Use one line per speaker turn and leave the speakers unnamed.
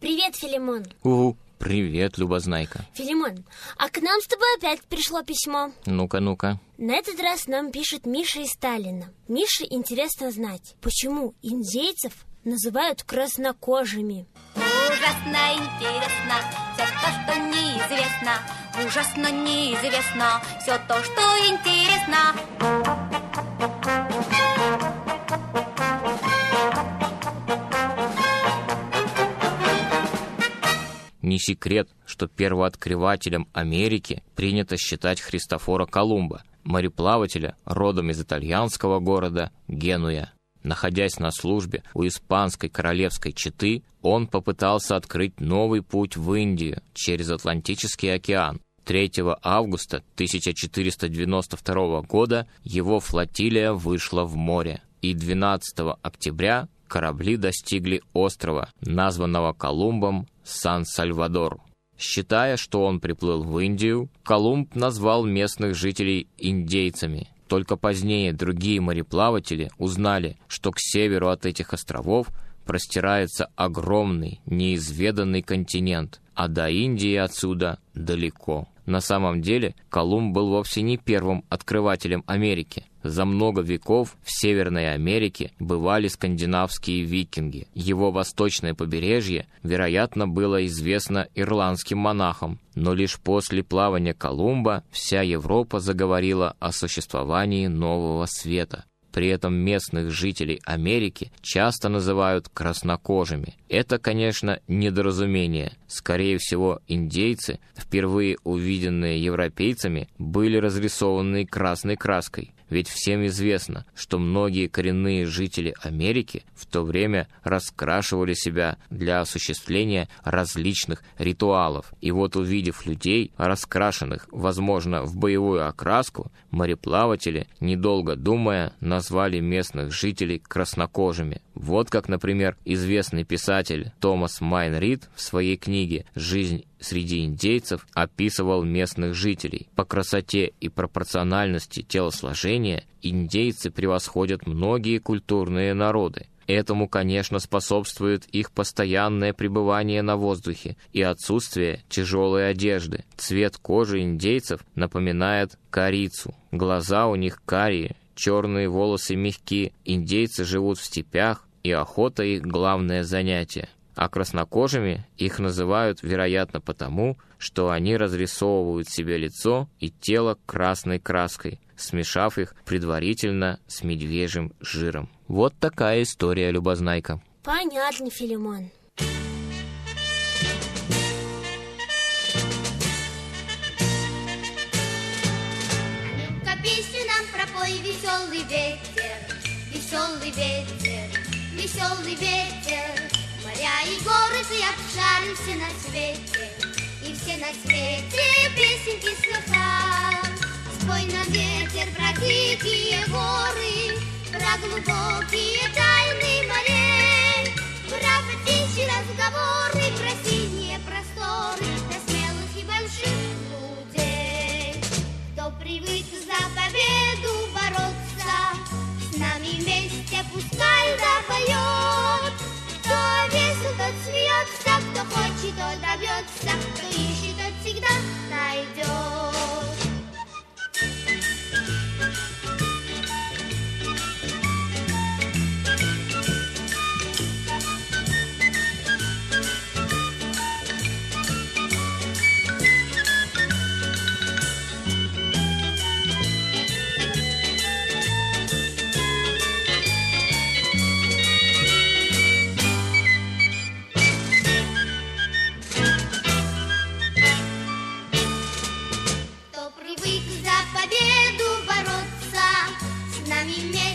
Привет, Филимон.
У, привет, Любознайка.
Филимон, а к нам с тобой опять пришло письмо.
Ну-ка, ну-ка.
На этот раз нам пишет Миша из Сталина. Мише интересно знать, почему индейцев называют краснокожими.
Ужасно интересно все то, что неизвестно. Ужасно неизвестно все то, что интересно.
Не секрет, что первооткрывателем Америки принято считать Христофора Колумба, мореплавателя родом из итальянского города Генуя. Находясь на службе у испанской королевской четы, он попытался открыть новый путь в Индию через Атлантический океан. 3 августа 1492 года его флотилия вышла в море, и 12 октября корабли достигли острова, названного Колумбом Сан-Сальвадор. Считая, что он приплыл в Индию, Колумб назвал местных жителей индейцами. Только позднее другие мореплаватели узнали, что к северу от этих островов простирается огромный, неизведанный континент, а до Индии отсюда далеко. На самом деле Колумб был вовсе не первым открывателем Америки. За много веков в Северной Америке бывали скандинавские викинги. Его восточное побережье, вероятно, было известно ирландским монахам, но лишь после плавания Колумба вся Европа заговорила о существовании нового света. При этом местных жителей Америки часто называют краснокожими. Это, конечно, недоразумение. Скорее всего, индейцы, впервые увиденные европейцами, были разрисованы красной краской. Ведь всем известно, что многие коренные жители Америки в то время раскрашивали себя для осуществления различных ритуалов. И вот увидев людей, раскрашенных, возможно, в боевую окраску, мореплаватели, недолго думая, назвали местных жителей краснокожими. Вот как, например, известный писатель Томас Майн Рид в своей книге «Жизнь среди индейцев» описывал местных жителей. По красоте и пропорциональности телосложения индейцы превосходят многие культурные народы. Этому, конечно, способствует их постоянное пребывание на воздухе и отсутствие тяжелой одежды. Цвет кожи индейцев напоминает корицу. Глаза у них карие, черные волосы мягкие. Индейцы живут в степях, и охота их главное занятие. А краснокожими их называют, вероятно, потому, что они разрисовывают себе лицо и тело красной краской, смешав их предварительно с медвежьим жиром. Вот такая история, Любознайка.
Понятно, Филимон.
Ну-ка, песню нам пропой, веселый ветер, веселый ветер, веселый ветер. Моря и горы, ты обшары все на свете, и все на свете песенки слыхал. Спой нам ветер про дикие горы, про глубокие toda wiosna. С